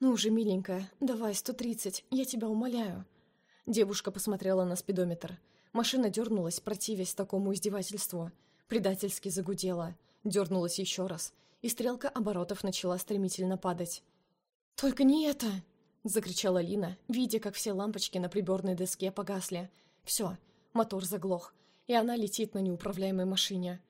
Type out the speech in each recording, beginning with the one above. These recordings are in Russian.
«Ну уже, миленькая, давай, 130, я тебя умоляю». Девушка посмотрела на спидометр. Машина дернулась, противясь такому издевательству. Предательски загудела. Дернулась еще раз. И стрелка оборотов начала стремительно падать. «Только не это!» — закричала Лина, видя, как все лампочки на приборной доске погасли. Все, мотор заглох, и она летит на неуправляемой машине.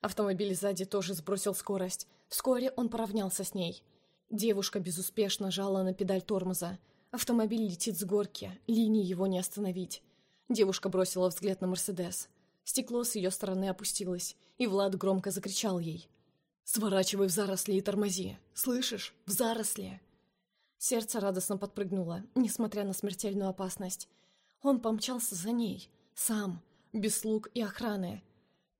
Автомобиль сзади тоже сбросил скорость. Вскоре он поравнялся с ней. Девушка безуспешно жала на педаль тормоза. Автомобиль летит с горки, линии его не остановить. Девушка бросила взгляд на Мерседес. Стекло с ее стороны опустилось, и Влад громко закричал ей. «Сворачивай в заросли и тормози! Слышишь? В заросли!» Сердце радостно подпрыгнуло, несмотря на смертельную опасность. Он помчался за ней, сам, без слуг и охраны.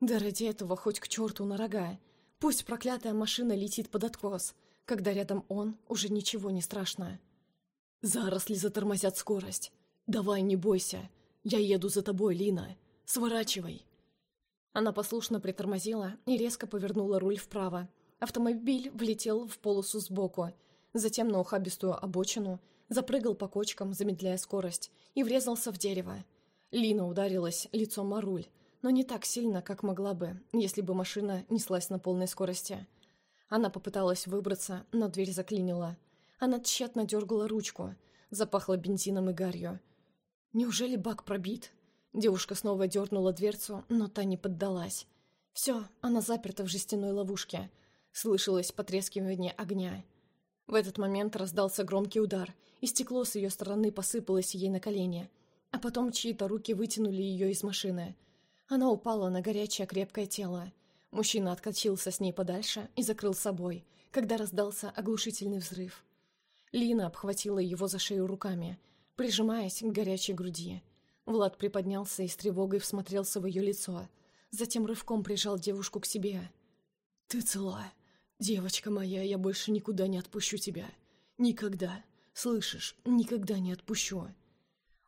Да ради этого хоть к черту на рога. Пусть проклятая машина летит под откос, когда рядом он, уже ничего не страшно. Заросли затормозят скорость. Давай, не бойся. Я еду за тобой, Лина. Сворачивай. Она послушно притормозила и резко повернула руль вправо. Автомобиль влетел в полосу сбоку, затем на ухабистую обочину, запрыгал по кочкам, замедляя скорость, и врезался в дерево. Лина ударилась лицом о руль, но не так сильно, как могла бы, если бы машина неслась на полной скорости. Она попыталась выбраться, но дверь заклинила. Она тщетно дергала ручку, запахло бензином и гарью. Неужели бак пробит? Девушка снова дернула дверцу, но та не поддалась. Все, она заперта в жестяной ловушке. Слышалось потрескивание огня. В этот момент раздался громкий удар, и стекло с ее стороны посыпалось ей на колени. А потом чьи-то руки вытянули ее из машины. Она упала на горячее крепкое тело. Мужчина откатился с ней подальше и закрыл собой, когда раздался оглушительный взрыв. Лина обхватила его за шею руками, прижимаясь к горячей груди. Влад приподнялся и с тревогой всмотрелся в ее лицо, затем рывком прижал девушку к себе. «Ты цела. Девочка моя, я больше никуда не отпущу тебя. Никогда. Слышишь, никогда не отпущу».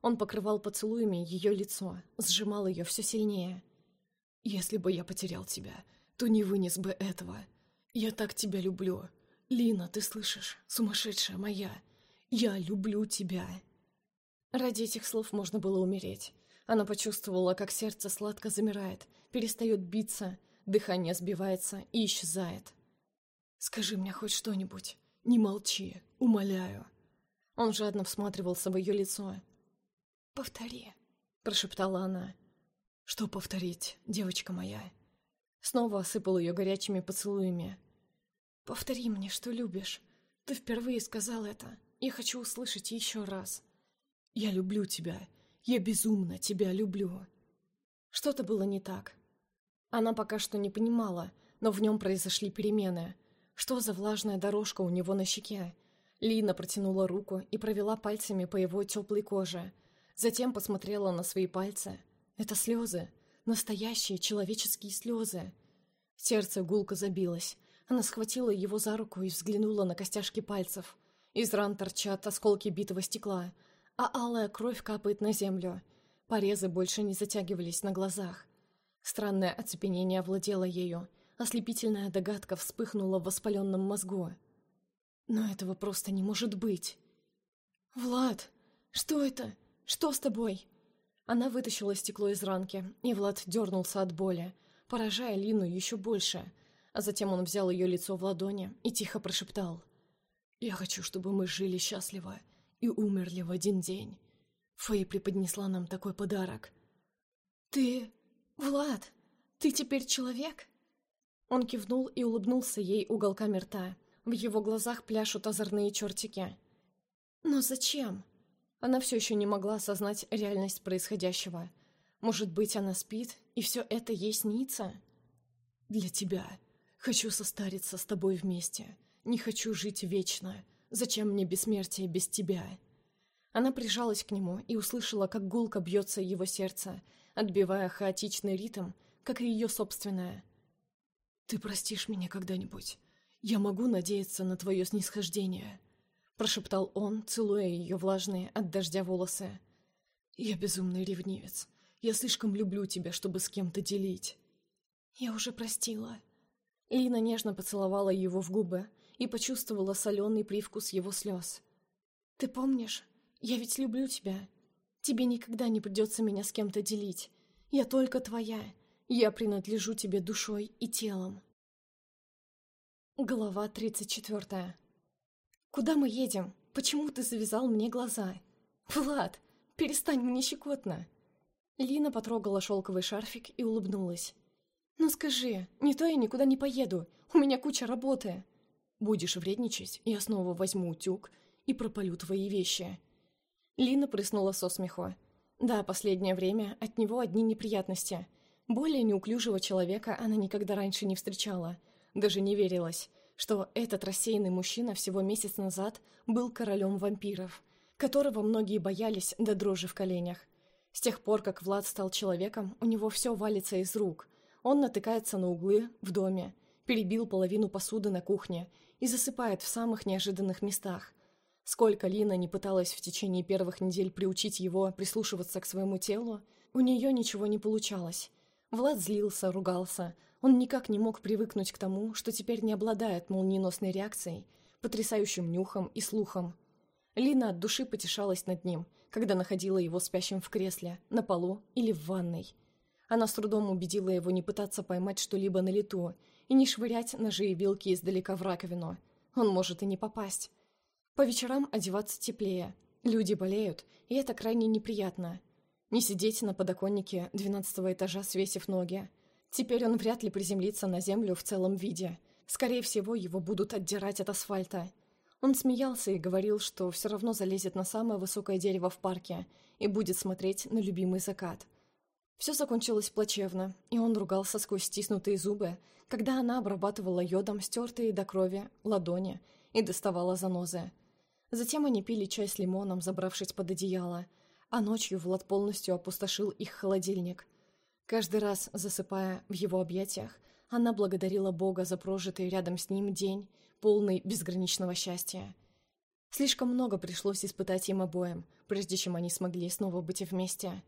Он покрывал поцелуями ее лицо, сжимал ее все сильнее. «Если бы я потерял тебя, то не вынес бы этого. Я так тебя люблю. Лина, ты слышишь? Сумасшедшая моя. Я люблю тебя». Ради этих слов можно было умереть. Она почувствовала, как сердце сладко замирает, перестает биться, дыхание сбивается и исчезает. «Скажи мне хоть что-нибудь. Не молчи. Умоляю». Он жадно всматривался в ее лицо, «Повтори», — прошептала она. «Что повторить, девочка моя?» Снова осыпал ее горячими поцелуями. «Повтори мне, что любишь. Ты впервые сказал это. Я хочу услышать еще раз. Я люблю тебя. Я безумно тебя люблю». Что-то было не так. Она пока что не понимала, но в нем произошли перемены. Что за влажная дорожка у него на щеке? Лина протянула руку и провела пальцами по его теплой коже — Затем посмотрела на свои пальцы. Это слезы. Настоящие человеческие слезы. Сердце гулко забилось. Она схватила его за руку и взглянула на костяшки пальцев. Из ран торчат осколки битого стекла, а алая кровь капает на землю. Порезы больше не затягивались на глазах. Странное оцепенение овладело ею. Ослепительная догадка вспыхнула в воспаленном мозгу. Но этого просто не может быть. «Влад, что это? «Что с тобой?» Она вытащила стекло из ранки, и Влад дернулся от боли, поражая Лину еще больше. А затем он взял ее лицо в ладони и тихо прошептал. «Я хочу, чтобы мы жили счастливо и умерли в один день. Фэй преподнесла нам такой подарок». «Ты... Влад, ты теперь человек?» Он кивнул и улыбнулся ей уголками рта. В его глазах пляшут озорные чертики. «Но зачем?» Она все еще не могла осознать реальность происходящего. Может быть, она спит, и все это ей снится? «Для тебя. Хочу состариться с тобой вместе. Не хочу жить вечно. Зачем мне бессмертие без тебя?» Она прижалась к нему и услышала, как гулко бьется его сердце, отбивая хаотичный ритм, как и ее собственное. «Ты простишь меня когда-нибудь? Я могу надеяться на твое снисхождение?» Прошептал он, целуя ее влажные от дождя волосы. «Я безумный ревнивец. Я слишком люблю тебя, чтобы с кем-то делить». «Я уже простила». Лина нежно поцеловала его в губы и почувствовала соленый привкус его слез. «Ты помнишь? Я ведь люблю тебя. Тебе никогда не придется меня с кем-то делить. Я только твоя. Я принадлежу тебе душой и телом». Глава 34. «Куда мы едем? Почему ты завязал мне глаза?» «Влад, перестань мне щекотно!» Лина потрогала шелковый шарфик и улыбнулась. «Ну скажи, не то я никуда не поеду, у меня куча работы!» «Будешь вредничать, я снова возьму утюг и пропалю твои вещи». Лина прыснула со смеху. Да, последнее время от него одни неприятности. Более неуклюжего человека она никогда раньше не встречала. Даже не верилась, что этот рассеянный мужчина всего месяц назад был королем вампиров, которого многие боялись до дрожи в коленях. С тех пор, как Влад стал человеком, у него все валится из рук. Он натыкается на углы в доме, перебил половину посуды на кухне и засыпает в самых неожиданных местах. Сколько Лина не пыталась в течение первых недель приучить его прислушиваться к своему телу, у нее ничего не получалось. Влад злился, ругался. Он никак не мог привыкнуть к тому, что теперь не обладает молниеносной реакцией, потрясающим нюхом и слухом. Лина от души потешалась над ним, когда находила его спящим в кресле, на полу или в ванной. Она с трудом убедила его не пытаться поймать что-либо на лету и не швырять ножи и вилки издалека в раковину. Он может и не попасть. По вечерам одеваться теплее. Люди болеют, и это крайне неприятно. Не сидеть на подоконнике двенадцатого этажа, свесив ноги. Теперь он вряд ли приземлится на землю в целом виде. Скорее всего, его будут отдирать от асфальта. Он смеялся и говорил, что все равно залезет на самое высокое дерево в парке и будет смотреть на любимый закат. Все закончилось плачевно, и он ругался сквозь стиснутые зубы, когда она обрабатывала йодом стертые до крови ладони и доставала занозы. Затем они пили чай с лимоном, забравшись под одеяло, а ночью Влад полностью опустошил их холодильник. Каждый раз, засыпая в его объятиях, она благодарила Бога за прожитый рядом с ним день полный безграничного счастья. Слишком много пришлось испытать им обоим, прежде чем они смогли снова быть вместе.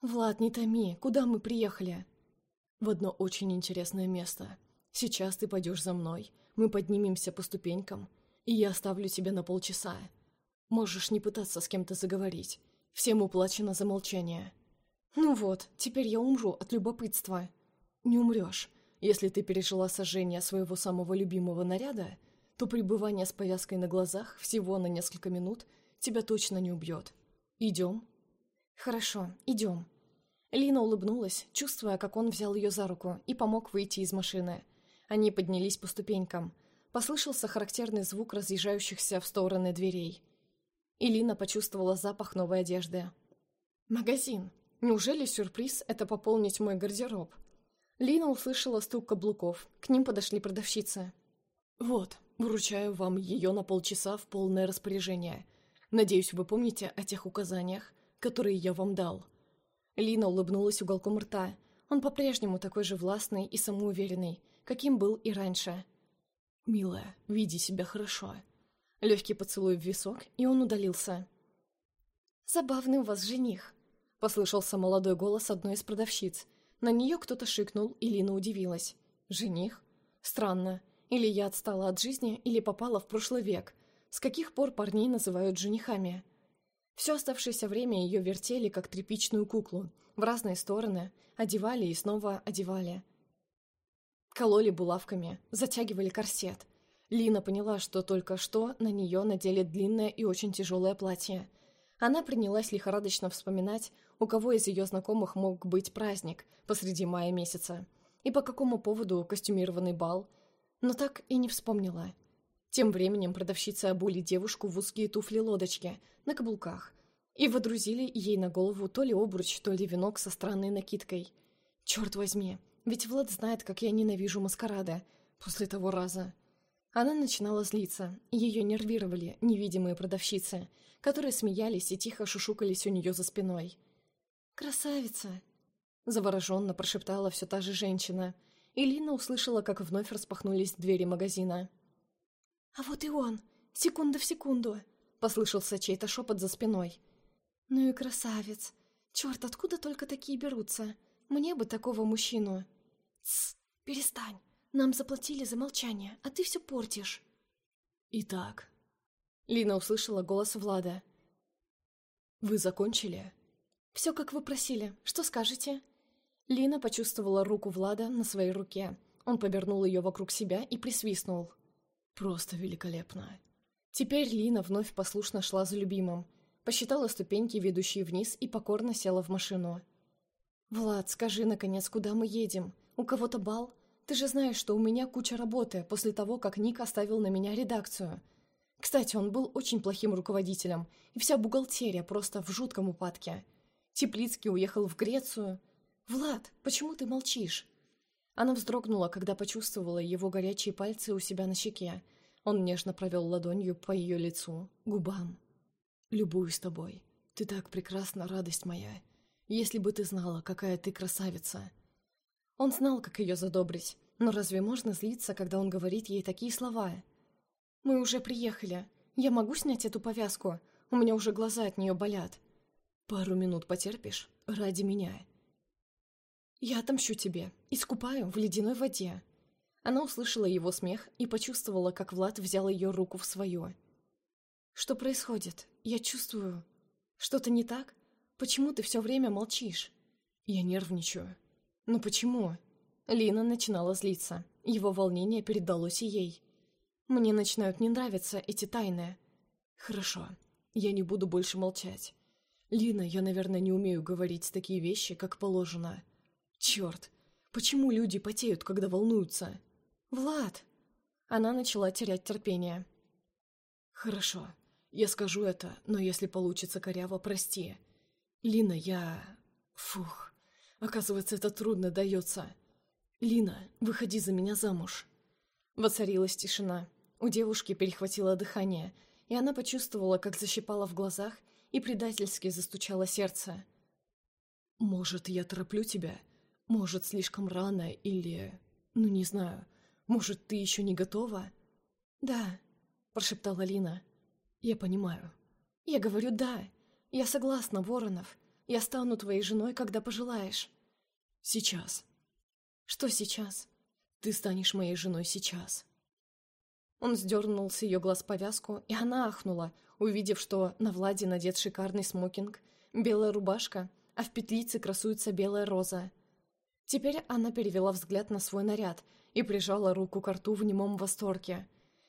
«Влад, не томи, куда мы приехали?» «В одно очень интересное место. Сейчас ты пойдешь за мной, мы поднимемся по ступенькам, и я оставлю тебя на полчаса. Можешь не пытаться с кем-то заговорить. Всем уплачено за молчание». «Ну вот, теперь я умру от любопытства». «Не умрешь. Если ты пережила сожжение своего самого любимого наряда, то пребывание с повязкой на глазах всего на несколько минут тебя точно не убьет. Идем?» «Хорошо, идем». Лина улыбнулась, чувствуя, как он взял ее за руку и помог выйти из машины. Они поднялись по ступенькам. Послышался характерный звук разъезжающихся в стороны дверей. И Лина почувствовала запах новой одежды. «Магазин. Неужели сюрприз — это пополнить мой гардероб?» Лина услышала стук каблуков. К ним подошли продавщицы. «Вот, вручаю вам ее на полчаса в полное распоряжение. Надеюсь, вы помните о тех указаниях, которые я вам дал». Лина улыбнулась уголком рта. Он по-прежнему такой же властный и самоуверенный, каким был и раньше. «Милая, веди себя хорошо». Легкий поцелуй в висок, и он удалился. «Забавный у вас жених», — послышался молодой голос одной из продавщиц, на нее кто-то шикнул, и Лина удивилась. «Жених? Странно. Или я отстала от жизни, или попала в прошлый век. С каких пор парней называют женихами?» Все оставшееся время ее вертели, как тряпичную куклу, в разные стороны, одевали и снова одевали. Кололи булавками, затягивали корсет. Лина поняла, что только что на нее надели длинное и очень тяжелое платье. Она принялась лихорадочно вспоминать, у кого из ее знакомых мог быть праздник посреди мая месяца, и по какому поводу костюмированный бал, но так и не вспомнила. Тем временем продавщицы обули девушку в узкие туфли-лодочки на каблуках и водрузили ей на голову то ли обруч, то ли венок со странной накидкой. Черт возьми, ведь Влад знает, как я ненавижу маскарады после того раза. Она начинала злиться, ее нервировали невидимые продавщицы, которые смеялись и тихо шушукались у нее за спиной. «Красавица!» — завороженно прошептала все та же женщина, и Лина услышала, как вновь распахнулись двери магазина. «А вот и он! Секунда в секунду!» — послышался чей-то шепот за спиной. «Ну и красавец! Черт, откуда только такие берутся? Мне бы такого мужчину!» «Тсс! Перестань! Нам заплатили за молчание, а ты все портишь!» «Итак, Лина услышала голос Влада. «Вы закончили?» «Все, как вы просили. Что скажете?» Лина почувствовала руку Влада на своей руке. Он повернул ее вокруг себя и присвистнул. «Просто великолепно». Теперь Лина вновь послушно шла за любимым. Посчитала ступеньки, ведущие вниз, и покорно села в машину. «Влад, скажи, наконец, куда мы едем? У кого-то бал? Ты же знаешь, что у меня куча работы после того, как Ник оставил на меня редакцию. Кстати, он был очень плохим руководителем, и вся бухгалтерия просто в жутком упадке. Теплицкий уехал в Грецию. Влад, почему ты молчишь?» Она вздрогнула, когда почувствовала его горячие пальцы у себя на щеке. Он нежно провел ладонью по ее лицу, губам. «Любуюсь тобой. Ты так прекрасна, радость моя. Если бы ты знала, какая ты красавица!» Он знал, как ее задобрить, но разве можно злиться, когда он говорит ей такие слова? «Мы уже приехали. Я могу снять эту повязку? У меня уже глаза от нее болят». «Пару минут потерпишь? Ради меня». «Я отомщу тебе. Искупаю в ледяной воде». Она услышала его смех и почувствовала, как Влад взял ее руку в свою. «Что происходит? Я чувствую. Что-то не так? Почему ты все время молчишь?» «Я нервничаю». «Ну почему?» Лина начинала злиться. Его волнение передалось и ей. Мне начинают не нравиться эти тайны. Хорошо, я не буду больше молчать. Лина, я, наверное, не умею говорить такие вещи, как положено. Черт, почему люди потеют, когда волнуются? Влад! Она начала терять терпение. Хорошо, я скажу это, но если получится коряво, прости. Лина, я... Фух, оказывается, это трудно дается. Лина, выходи за меня замуж. Воцарилась тишина. У девушки перехватило дыхание, и она почувствовала, как защипало в глазах и предательски застучало сердце. «Может, я тороплю тебя? Может, слишком рано или... Ну, не знаю. Может, ты еще не готова?» «Да», — прошептала Лина. «Я понимаю». «Я говорю «да». Я согласна, Воронов. Я стану твоей женой, когда пожелаешь». «Сейчас». «Что сейчас?» «Ты станешь моей женой сейчас». Он сдернул с ее глаз повязку, и она ахнула, увидев, что на Владе надет шикарный смокинг, белая рубашка, а в петлице красуется белая роза. Теперь она перевела взгляд на свой наряд и прижала руку к рту в немом восторге.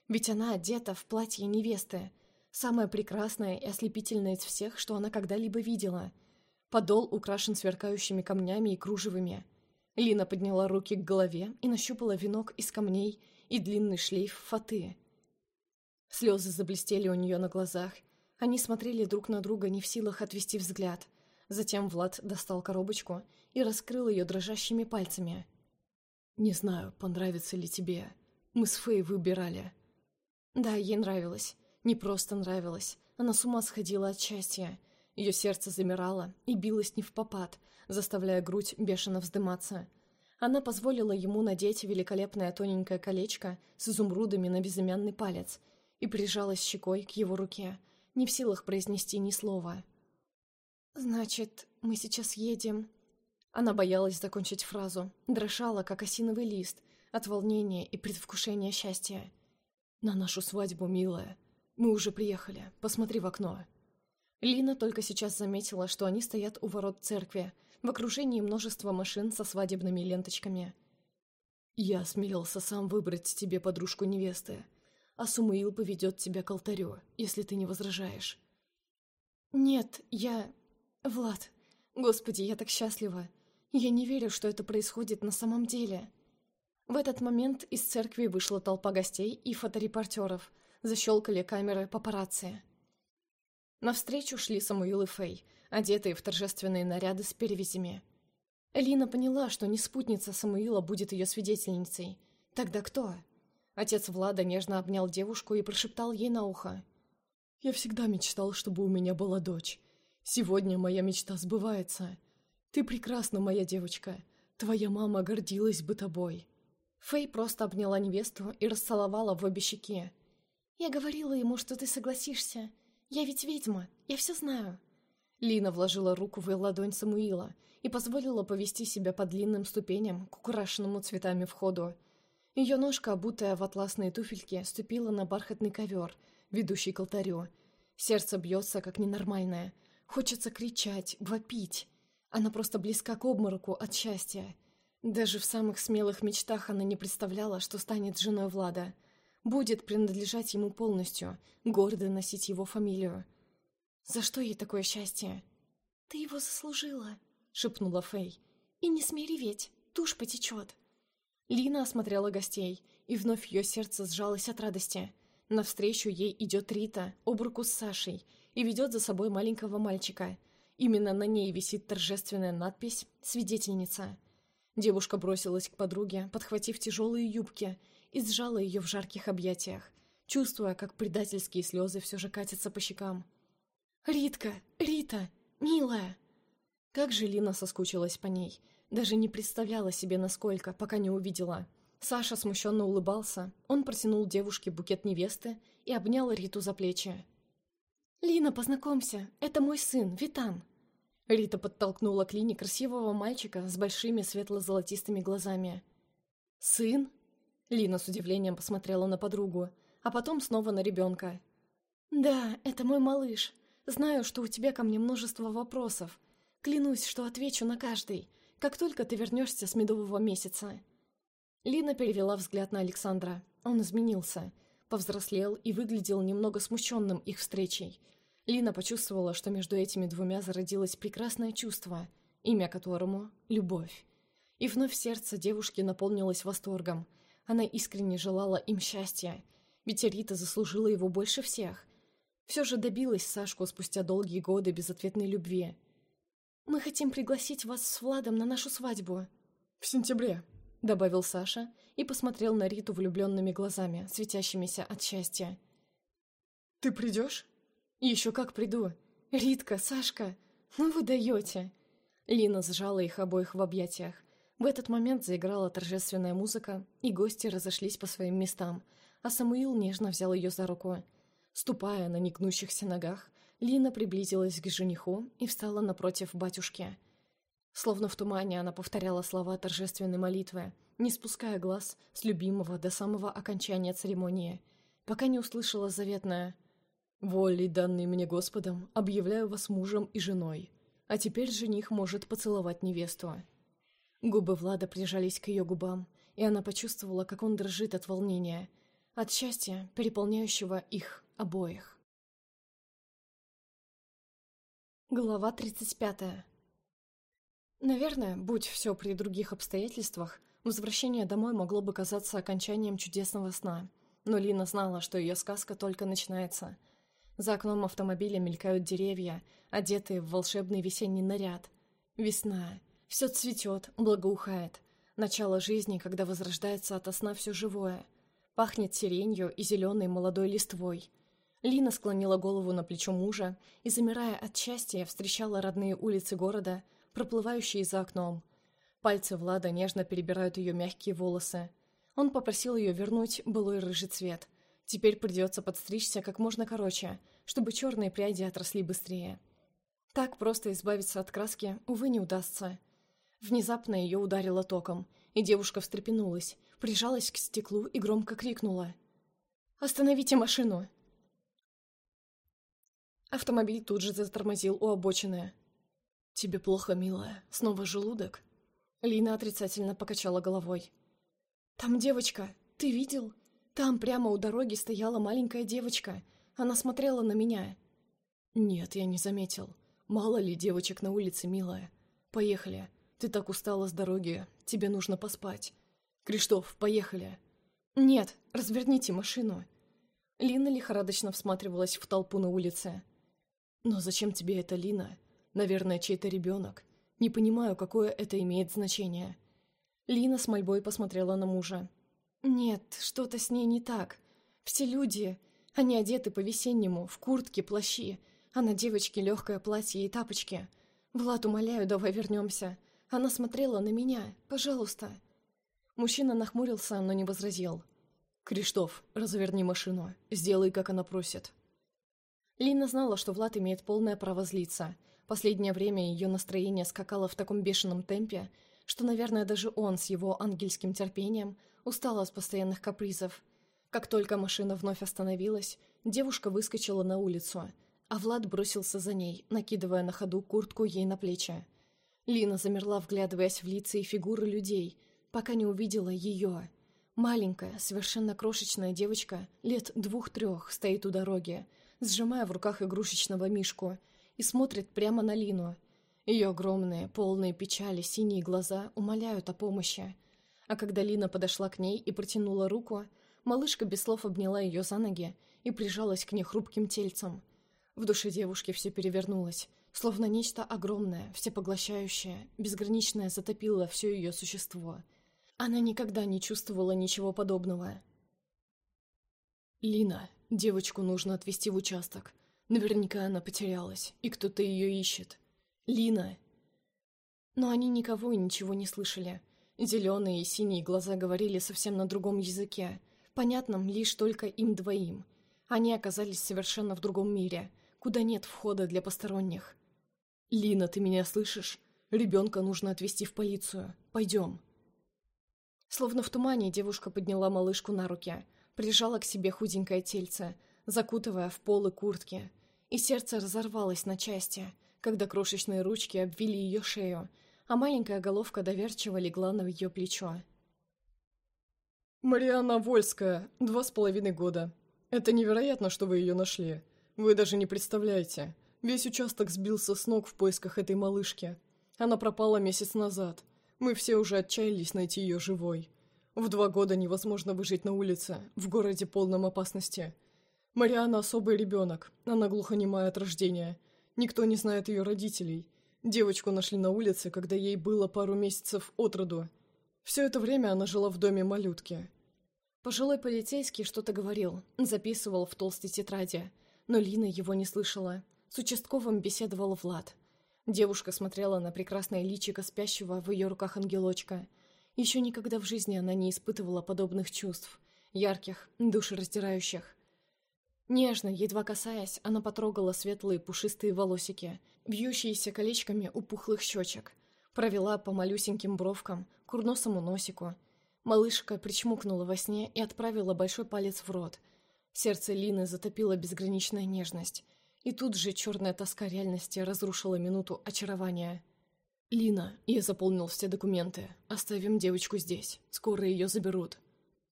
Ведь она одета в платье невесты, самое прекрасное и ослепительное из всех, что она когда-либо видела. Подол украшен сверкающими камнями и кружевами. Лина подняла руки к голове и нащупала венок из камней и длинный шлейф фаты. Слезы заблестели у нее на глазах. Они смотрели друг на друга, не в силах отвести взгляд. Затем Влад достал коробочку и раскрыл ее дрожащими пальцами. «Не знаю, понравится ли тебе. Мы с Фэй выбирали». Да, ей нравилось. Не просто нравилось. Она с ума сходила от счастья. Ее сердце замирало и билось не в попад, заставляя грудь бешено вздыматься. Она позволила ему надеть великолепное тоненькое колечко с изумрудами на безымянный палец и прижалась щекой к его руке, не в силах произнести ни слова. «Значит, мы сейчас едем...» Она боялась закончить фразу, дрожала, как осиновый лист, от волнения и предвкушения счастья. «На нашу свадьбу, милая. Мы уже приехали. Посмотри в окно». Лина только сейчас заметила, что они стоят у ворот церкви, в окружении множества машин со свадебными ленточками. «Я осмелился сам выбрать тебе подружку невесты, а Сумаил поведет тебя к алтарю, если ты не возражаешь». «Нет, я... Влад, господи, я так счастлива. Я не верю, что это происходит на самом деле». В этот момент из церкви вышла толпа гостей и фоторепортеров. Защелкали камеры папарацци. Навстречу шли Самуил и Фэй, одетые в торжественные наряды с перевязями. Лина поняла, что не спутница Самуила будет ее свидетельницей. Тогда кто? Отец Влада нежно обнял девушку и прошептал ей на ухо. «Я всегда мечтал, чтобы у меня была дочь. Сегодня моя мечта сбывается. Ты прекрасна, моя девочка. Твоя мама гордилась бы тобой». Фэй просто обняла невесту и расцеловала в обе щеки. «Я говорила ему, что ты согласишься. Я ведь ведьма, я все знаю». Лина вложила руку в ладонь Самуила и позволила повести себя по длинным ступеням к украшенному цветами входу. Ее ножка, обутая в атласные туфельки, ступила на бархатный ковер, ведущий к алтарю. Сердце бьется, как ненормальное. Хочется кричать, вопить. Она просто близка к обмороку от счастья. Даже в самых смелых мечтах она не представляла, что станет женой Влада. Будет принадлежать ему полностью, гордо носить его фамилию. За что ей такое счастье? «Ты его заслужила», — шепнула Фэй. «И не смей реветь, тушь потечет». Лина осмотрела гостей, и вновь ее сердце сжалось от радости. Навстречу ей идет Рита, об руку с Сашей, и ведет за собой маленького мальчика. Именно на ней висит торжественная надпись «Свидетельница». Девушка бросилась к подруге, подхватив тяжелые юбки, и сжала ее в жарких объятиях, чувствуя, как предательские слезы все же катятся по щекам. «Ритка! Рита! Милая!» Как же Лина соскучилась по ней. Даже не представляла себе, насколько, пока не увидела. Саша смущенно улыбался. Он протянул девушке букет невесты и обнял Риту за плечи. «Лина, познакомься, это мой сын, Витан!» Рита подтолкнула к Лине красивого мальчика с большими светло-золотистыми глазами. «Сын?» Лина с удивлением посмотрела на подругу, а потом снова на ребенка. «Да, это мой малыш. Знаю, что у тебя ко мне множество вопросов. Клянусь, что отвечу на каждый, как только ты вернешься с медового месяца». Лина перевела взгляд на Александра. Он изменился, повзрослел и выглядел немного смущенным их встречей – Лина почувствовала, что между этими двумя зародилось прекрасное чувство, имя которому — любовь. И вновь сердце девушки наполнилось восторгом. Она искренне желала им счастья, ведь Рита заслужила его больше всех. Все же добилась Сашку спустя долгие годы безответной любви. «Мы хотим пригласить вас с Владом на нашу свадьбу». «В сентябре», — добавил Саша и посмотрел на Риту влюбленными глазами, светящимися от счастья. «Ты придешь?» «Еще как приду. Ритка, Сашка, ну вы даете!» Лина сжала их обоих в объятиях. В этот момент заиграла торжественная музыка, и гости разошлись по своим местам, а Самуил нежно взял ее за руку. Ступая на негнущихся ногах, Лина приблизилась к жениху и встала напротив батюшки. Словно в тумане она повторяла слова торжественной молитвы, не спуская глаз с любимого до самого окончания церемонии, пока не услышала заветное Волей, данной мне Господом, объявляю вас мужем и женой. А теперь жених может поцеловать невесту». Губы Влада прижались к ее губам, и она почувствовала, как он дрожит от волнения, от счастья, переполняющего их обоих. Глава 35 Наверное, будь все при других обстоятельствах, возвращение домой могло бы казаться окончанием чудесного сна, но Лина знала, что ее сказка только начинается – за окном автомобиля мелькают деревья, одетые в волшебный весенний наряд. Весна. Все цветет, благоухает. Начало жизни, когда возрождается ото сна все живое. Пахнет сиренью и зеленой молодой листвой. Лина склонила голову на плечо мужа и, замирая от счастья, встречала родные улицы города, проплывающие за окном. Пальцы Влада нежно перебирают ее мягкие волосы. Он попросил ее вернуть былой рыжий цвет. Теперь придется подстричься как можно короче, чтобы черные пряди отросли быстрее. Так просто избавиться от краски, увы, не удастся. Внезапно ее ударило током, и девушка встрепенулась, прижалась к стеклу и громко крикнула. «Остановите машину!» Автомобиль тут же затормозил у обочины. «Тебе плохо, милая? Снова желудок?» Лина отрицательно покачала головой. «Там девочка. Ты видел? Там прямо у дороги стояла маленькая девочка. Она смотрела на меня. Нет, я не заметил. Мало ли девочек на улице, милая. Поехали. Ты так устала с дороги. Тебе нужно поспать. Криштоф, поехали. Нет, разверните машину. Лина лихорадочно всматривалась в толпу на улице. Но зачем тебе это, Лина? Наверное, чей-то ребенок. Не понимаю, какое это имеет значение. Лина с мольбой посмотрела на мужа. Нет, что-то с ней не так. Все люди, они одеты по-весеннему, в куртки, плащи, а на девочке легкое платье и тапочки. Влад, умоляю, давай вернемся. Она смотрела на меня, пожалуйста. Мужчина нахмурился, но не возразил. «Криштоф, разверни машину, сделай, как она просит». Лина знала, что Влад имеет полное право злиться. Последнее время ее настроение скакало в таком бешеном темпе, что, наверное, даже он с его ангельским терпением устал от постоянных капризов. Как только машина вновь остановилась, Девушка выскочила на улицу, а Влад бросился за ней, накидывая на ходу куртку ей на плечи. Лина замерла, вглядываясь в лица и фигуры людей, пока не увидела ее. Маленькая, совершенно крошечная девочка, лет двух-трех, стоит у дороги, сжимая в руках игрушечного мишку, и смотрит прямо на Лину. Ее огромные, полные печали, синие глаза умоляют о помощи. А когда Лина подошла к ней и протянула руку, малышка без слов обняла ее за ноги и прижалась к ней хрупким тельцем. В душе девушки все перевернулось, словно нечто огромное, всепоглощающее, безграничное затопило все ее существо. Она никогда не чувствовала ничего подобного. «Лина, девочку нужно отвезти в участок. Наверняка она потерялась, и кто-то ее ищет. Лина!» Но они никого и ничего не слышали. Зеленые и синие глаза говорили совсем на другом языке, понятном лишь только им двоим. Они оказались совершенно в другом мире, куда нет входа для посторонних. «Лина, ты меня слышишь? Ребенка нужно отвезти в полицию. Пойдем». Словно в тумане девушка подняла малышку на руки, прижала к себе худенькое тельце, закутывая в полы куртки, и сердце разорвалось на части, когда крошечные ручки обвили ее шею, а маленькая головка доверчиво легла на ее плечо. «Марианна Вольская, два с половиной года. Это невероятно, что вы ее нашли. Вы даже не представляете. Весь участок сбился с ног в поисках этой малышки. Она пропала месяц назад. Мы все уже отчаялись найти ее живой. В два года невозможно выжить на улице, в городе полном опасности. Марианна особый ребенок, она глухонемая от рождения. Никто не знает ее родителей. Девочку нашли на улице, когда ей было пару месяцев от роду. Все это время она жила в доме малютки. Пожилой полицейский что-то говорил, записывал в толстой тетради, но Лина его не слышала. С участковым беседовал Влад. Девушка смотрела на прекрасное личико спящего в ее руках ангелочка. Еще никогда в жизни она не испытывала подобных чувств. Ярких, душераздирающих. Нежно, едва касаясь, она потрогала светлые пушистые волосики, вьющиеся колечками у пухлых щечек. Провела по малюсеньким бровкам, курносому носику. Малышка причмокнула во сне и отправила большой палец в рот. Сердце Лины затопило безграничная нежность. И тут же черная тоска реальности разрушила минуту очарования. «Лина, я заполнил все документы. Оставим девочку здесь. Скоро ее заберут».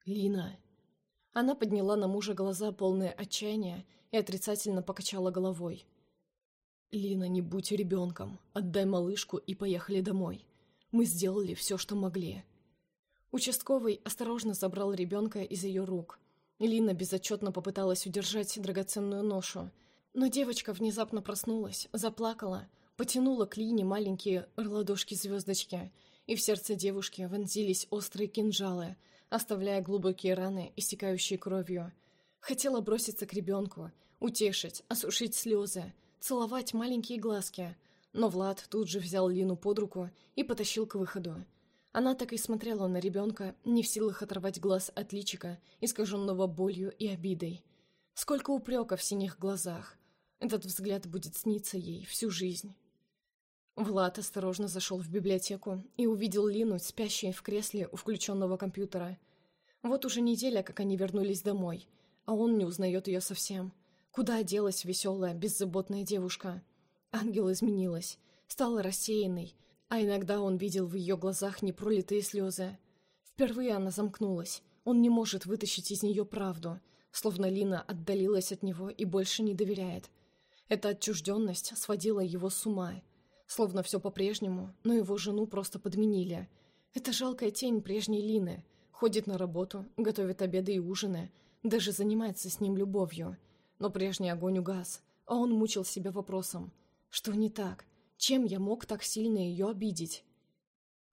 «Лина...» Она подняла на мужа глаза, полные отчаяния, и отрицательно покачала головой. «Лина, не будь ребенком. Отдай малышку и поехали домой. Мы сделали все, что могли». Участковый осторожно забрал ребенка из ее рук. Лина безотчетно попыталась удержать драгоценную ношу, но девочка внезапно проснулась, заплакала, потянула к Лине маленькие ладошки-звездочки, и в сердце девушки вонзились острые кинжалы, оставляя глубокие раны, истекающие кровью. Хотела броситься к ребенку, утешить, осушить слезы, целовать маленькие глазки, но Влад тут же взял Лину под руку и потащил к выходу. Она так и смотрела на ребенка, не в силах оторвать глаз от личика, искаженного болью и обидой. Сколько упрека в синих глазах. Этот взгляд будет сниться ей всю жизнь. Влад осторожно зашел в библиотеку и увидел Лину, спящей в кресле у включенного компьютера. Вот уже неделя, как они вернулись домой, а он не узнает ее совсем. Куда делась веселая, беззаботная девушка? Ангел изменилась, стала рассеянной, а иногда он видел в ее глазах непролитые слезы. Впервые она замкнулась, он не может вытащить из нее правду, словно Лина отдалилась от него и больше не доверяет – эта отчужденность сводила его с ума. Словно все по-прежнему, но его жену просто подменили. Это жалкая тень прежней Лины. Ходит на работу, готовит обеды и ужины, даже занимается с ним любовью. Но прежний огонь угас, а он мучил себя вопросом. Что не так? Чем я мог так сильно ее обидеть?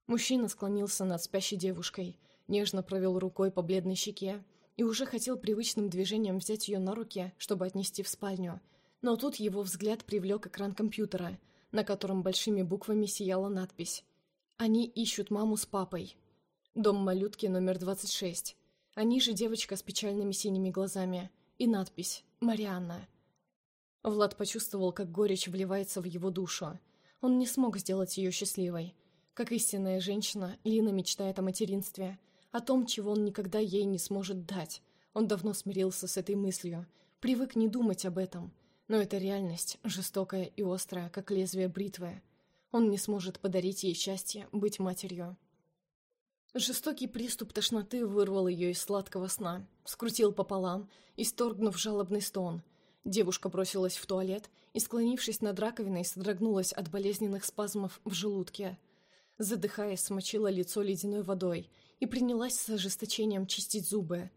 Мужчина склонился над спящей девушкой, нежно провел рукой по бледной щеке и уже хотел привычным движением взять ее на руки, чтобы отнести в спальню – но тут его взгляд привлек экран компьютера, на котором большими буквами сияла надпись. «Они ищут маму с папой». Дом малютки номер 26. Они же девочка с печальными синими глазами. И надпись «Марианна». Влад почувствовал, как горечь вливается в его душу. Он не смог сделать ее счастливой. Как истинная женщина, Лина мечтает о материнстве, о том, чего он никогда ей не сможет дать. Он давно смирился с этой мыслью – Привык не думать об этом. Но это реальность, жестокая и острая, как лезвие бритвы. Он не сможет подарить ей счастье быть матерью. Жестокий приступ тошноты вырвал ее из сладкого сна, скрутил пополам, исторгнув жалобный стон. Девушка бросилась в туалет и, склонившись над раковиной, содрогнулась от болезненных спазмов в желудке. Задыхаясь, смочила лицо ледяной водой и принялась с ожесточением чистить зубы.